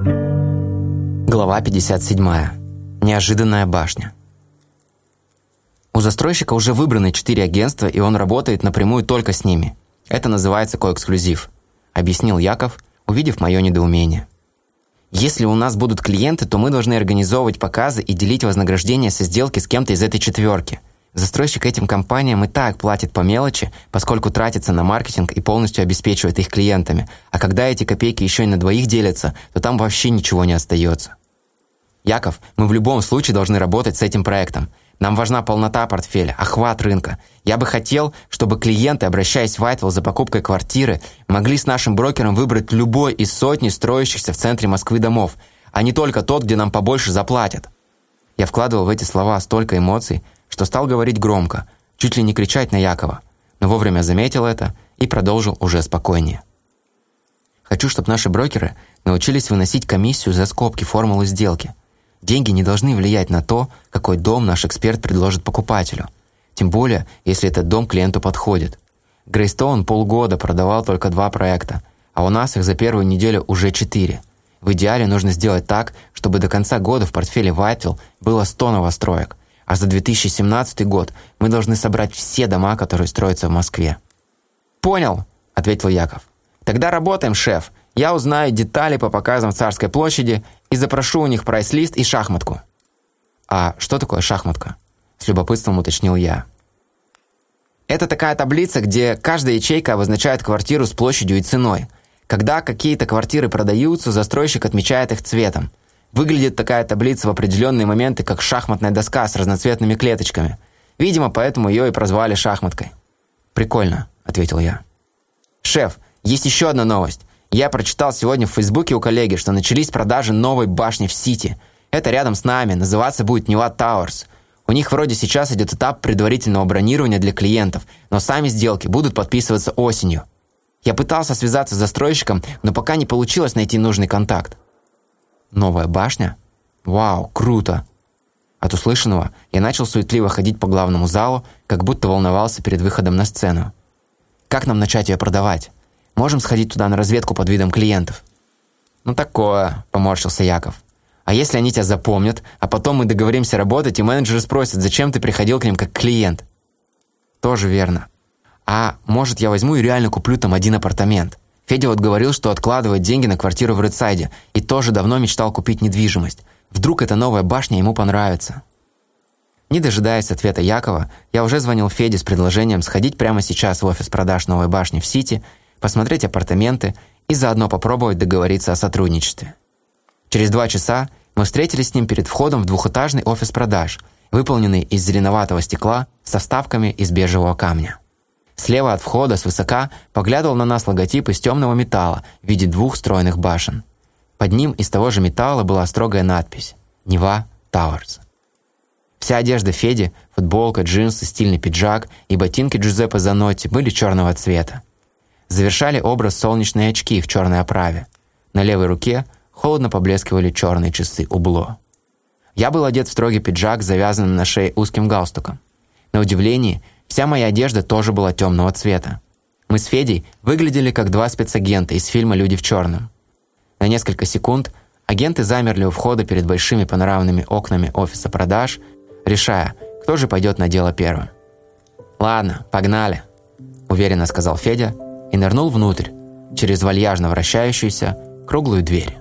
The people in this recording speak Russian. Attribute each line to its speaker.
Speaker 1: Глава 57. Неожиданная башня. У застройщика уже выбраны четыре агентства, и он работает напрямую только с ними. Это называется коэксклюзив, объяснил Яков, увидев мое недоумение. Если у нас будут клиенты, то мы должны организовывать показы и делить вознаграждение со сделки с кем-то из этой четверки. Застройщик этим компаниям и так платит по мелочи, поскольку тратится на маркетинг и полностью обеспечивает их клиентами. А когда эти копейки еще и на двоих делятся, то там вообще ничего не остается. Яков, мы в любом случае должны работать с этим проектом. Нам важна полнота портфеля, охват рынка. Я бы хотел, чтобы клиенты, обращаясь в Whitewell за покупкой квартиры, могли с нашим брокером выбрать любой из сотни строящихся в центре Москвы домов, а не только тот, где нам побольше заплатят. Я вкладывал в эти слова столько эмоций, что стал говорить громко, чуть ли не кричать на Якова, но вовремя заметил это и продолжил уже спокойнее. Хочу, чтобы наши брокеры научились выносить комиссию за скобки формулы сделки. Деньги не должны влиять на то, какой дом наш эксперт предложит покупателю. Тем более, если этот дом клиенту подходит. Грейстоун полгода продавал только два проекта, а у нас их за первую неделю уже четыре. В идеале нужно сделать так, чтобы до конца года в портфеле Whiteville было 100 новостроек, а за 2017 год мы должны собрать все дома, которые строятся в Москве. «Понял», — ответил Яков. «Тогда работаем, шеф. Я узнаю детали по показам в Царской площади и запрошу у них прайс-лист и шахматку». «А что такое шахматка?» – с любопытством уточнил я. Это такая таблица, где каждая ячейка обозначает квартиру с площадью и ценой. Когда какие-то квартиры продаются, застройщик отмечает их цветом. Выглядит такая таблица в определенные моменты, как шахматная доска с разноцветными клеточками. Видимо, поэтому ее и прозвали шахматкой. «Прикольно», — ответил я. «Шеф, есть еще одна новость. Я прочитал сегодня в Фейсбуке у коллеги, что начались продажи новой башни в Сити. Это рядом с нами, называться будет Ньюа Тауэрс. У них вроде сейчас идет этап предварительного бронирования для клиентов, но сами сделки будут подписываться осенью. Я пытался связаться с застройщиком, но пока не получилось найти нужный контакт. Новая башня? Вау, круто! От услышанного я начал суетливо ходить по главному залу, как будто волновался перед выходом на сцену. Как нам начать ее продавать? Можем сходить туда на разведку под видом клиентов?» «Ну такое», – поморщился Яков. «А если они тебя запомнят, а потом мы договоримся работать, и менеджеры спросят, зачем ты приходил к ним как клиент?» «Тоже верно. А может, я возьму и реально куплю там один апартамент?» Федя вот говорил, что откладывает деньги на квартиру в Редсайде, и тоже давно мечтал купить недвижимость. Вдруг эта новая башня ему понравится. Не дожидаясь ответа Якова, я уже звонил Феде с предложением сходить прямо сейчас в офис продаж новой башни в Сити посмотреть апартаменты и заодно попробовать договориться о сотрудничестве. Через два часа мы встретились с ним перед входом в двухэтажный офис продаж, выполненный из зеленоватого стекла со вставками из бежевого камня. Слева от входа свысока поглядывал на нас логотип из темного металла в виде двух стройных башен. Под ним из того же металла была строгая надпись «Нева Тауэрс». Вся одежда Феди, футболка, джинсы, стильный пиджак и ботинки Джузеппе Занотти были черного цвета завершали образ солнечные очки в черной оправе. На левой руке холодно поблескивали черные часы убло. Я был одет в строгий пиджак с завязанным на шее узким галстуком. На удивление, вся моя одежда тоже была темного цвета. Мы с Федей выглядели как два спецагента из фильма «Люди в черном». На несколько секунд агенты замерли у входа перед большими панорамными окнами офиса продаж, решая, кто же пойдет на дело первым. «Ладно, погнали», – уверенно сказал Федя – и нырнул внутрь, через вальяжно вращающуюся круглую дверь.